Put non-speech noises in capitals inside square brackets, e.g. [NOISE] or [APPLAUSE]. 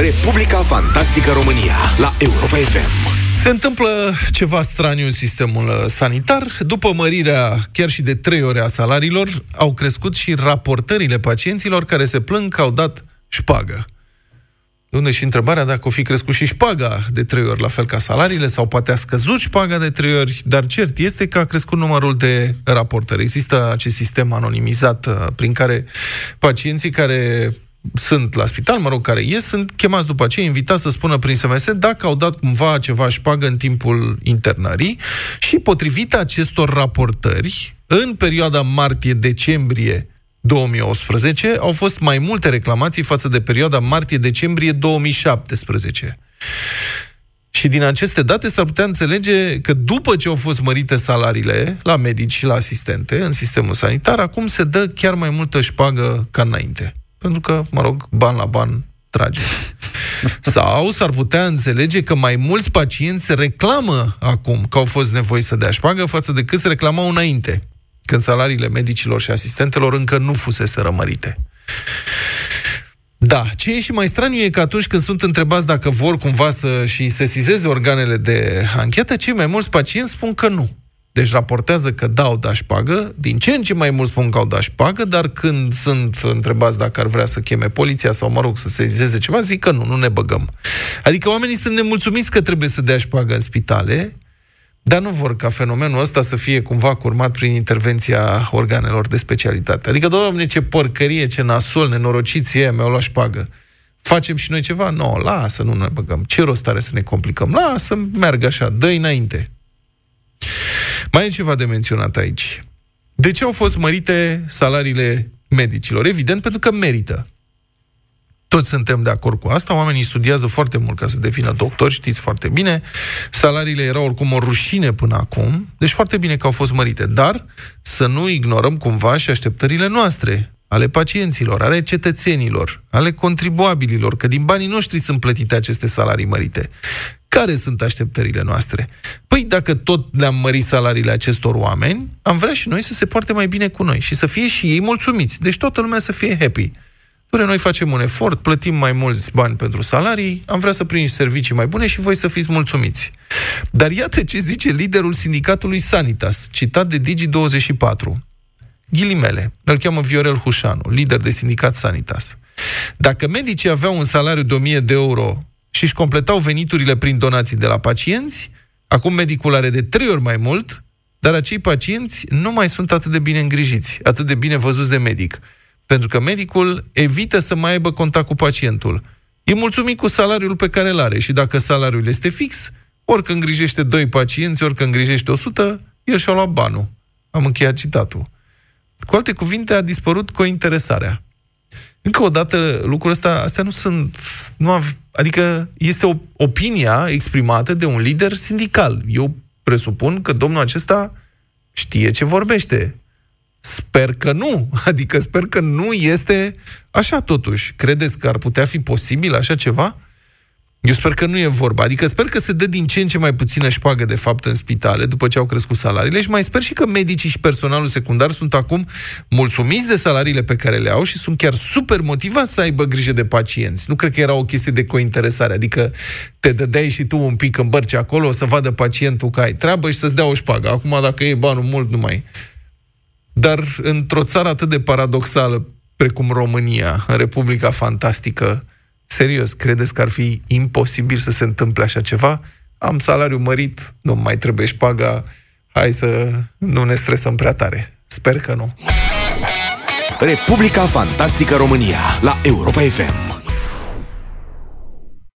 Republica Fantastică România la Europa FM. Se întâmplă ceva straniu în sistemul uh, sanitar. După mărirea chiar și de trei ore a salariilor, au crescut și raportările pacienților care se plâng că au dat șpagă. De unde și întrebarea dacă o fi crescut și șpaga de trei ori, la fel ca salariile, sau poate a scăzut șpaga de trei ori, dar cert este că a crescut numărul de raportări. Există acest sistem anonimizat uh, prin care pacienții care sunt la spital, mă rog, care ies, sunt chemați după aceea, invitați să spună prin SMS dacă au dat cumva ceva șpagă în timpul internării și potrivit acestor raportări, în perioada martie-decembrie 2018 au fost mai multe reclamații față de perioada martie-decembrie 2017. Și din aceste date s-ar putea înțelege că după ce au fost mărite salariile la medici și la asistente în sistemul sanitar, acum se dă chiar mai multă șpagă ca înainte. Pentru că, mă rog, ban la ban trage. [LAUGHS] Sau s-ar putea înțelege că mai mulți pacienți reclamă acum că au fost nevoi să dea șpagă față de cât se reclamau înainte, când salariile medicilor și asistentelor încă nu fusese rămărite. Da, ce e și mai straniu e că atunci când sunt întrebați dacă vor cumva să și sesizeze organele de anchetă, cei mai mulți pacienți spun că nu. Deci raportează că dau daș șpagă, din ce în ce mai mult spun că au dat șpagă, dar când sunt întrebați dacă ar vrea să cheme poliția sau, mă rog, să se zizeze ceva, zic că nu, nu ne băgăm. Adică oamenii sunt nemulțumiți că trebuie să dea șpagă în spitale, dar nu vor ca fenomenul ăsta să fie cumva curmat prin intervenția organelor de specialitate. Adică, doamne, ce porcărie, ce nasol, nenorociți ei mi-au luat șpagă. Facem și noi ceva? Nu, no, lasă, nu ne băgăm. Ce rost are să ne complicăm? Lasă, meargă așa, dă înainte. Mai e ceva de menționat aici. De ce au fost mărite salariile medicilor? Evident, pentru că merită. Toți suntem de acord cu asta, oamenii studiază foarte mult ca să devină doctori, știți foarte bine. Salariile erau oricum o rușine până acum, deci foarte bine că au fost mărite. Dar să nu ignorăm cumva și așteptările noastre, ale pacienților, ale cetățenilor, ale contribuabililor, că din banii noștri sunt plătite aceste salarii mărite. Care sunt așteptările noastre? Păi dacă tot le-am mărit salariile acestor oameni, am vrea și noi să se poarte mai bine cu noi și să fie și ei mulțumiți. Deci toată lumea să fie happy. Doar noi facem un efort, plătim mai mulți bani pentru salarii, am vrea să primim servicii mai bune și voi să fiți mulțumiți. Dar iată ce zice liderul sindicatului Sanitas, citat de Digi24. Ghilimele, îl cheamă Viorel Hușanu, lider de sindicat Sanitas. Dacă medicii aveau un salariu de 1000 de euro și își completau veniturile prin donații de la pacienți, acum medicul are de trei ori mai mult, dar acei pacienți nu mai sunt atât de bine îngrijiți, atât de bine văzuți de medic. Pentru că medicul evită să mai aibă contact cu pacientul. E mulțumit cu salariul pe care îl are și dacă salariul este fix, orică îngrijește doi pacienți, orică îngrijește 100, el și-a luat banul. Am încheiat citatul. Cu alte cuvinte, a dispărut cointeresarea. Încă o dată, lucrul ăsta, astea nu sunt... Nu av, adică este o, opinia exprimată de un lider sindical. Eu presupun că domnul acesta știe ce vorbește. Sper că nu. [LAUGHS] Adică sper că nu este așa totuși. Credeți că ar putea fi posibil așa ceva? Eu sper că nu e vorba. Adică sper că se dă din ce în ce mai puțină șpagă, de fapt, în spitale, după ce au crescut salariile și mai sper și că medicii și personalul secundar sunt acum mulțumiți de salariile pe care le au și sunt chiar super motivați să aibă grijă de pacienți. Nu cred că era o chestie de cointeresare, adică te dădeai și tu un pic în bărci acolo să vadă pacientul că ai treabă și să-ți dea o șpagă. Acum, dacă e banul mult, nu mai... Dar într-o țară atât de paradoxală precum România, în Republica Fantastică, Serios, credeți că ar fi imposibil să se întâmple așa ceva? Am salariu mărit, nu mai trebuie șpaga, hai să nu ne stresăm prea tare. Sper că nu. Republica Fantastică România la Europa FM.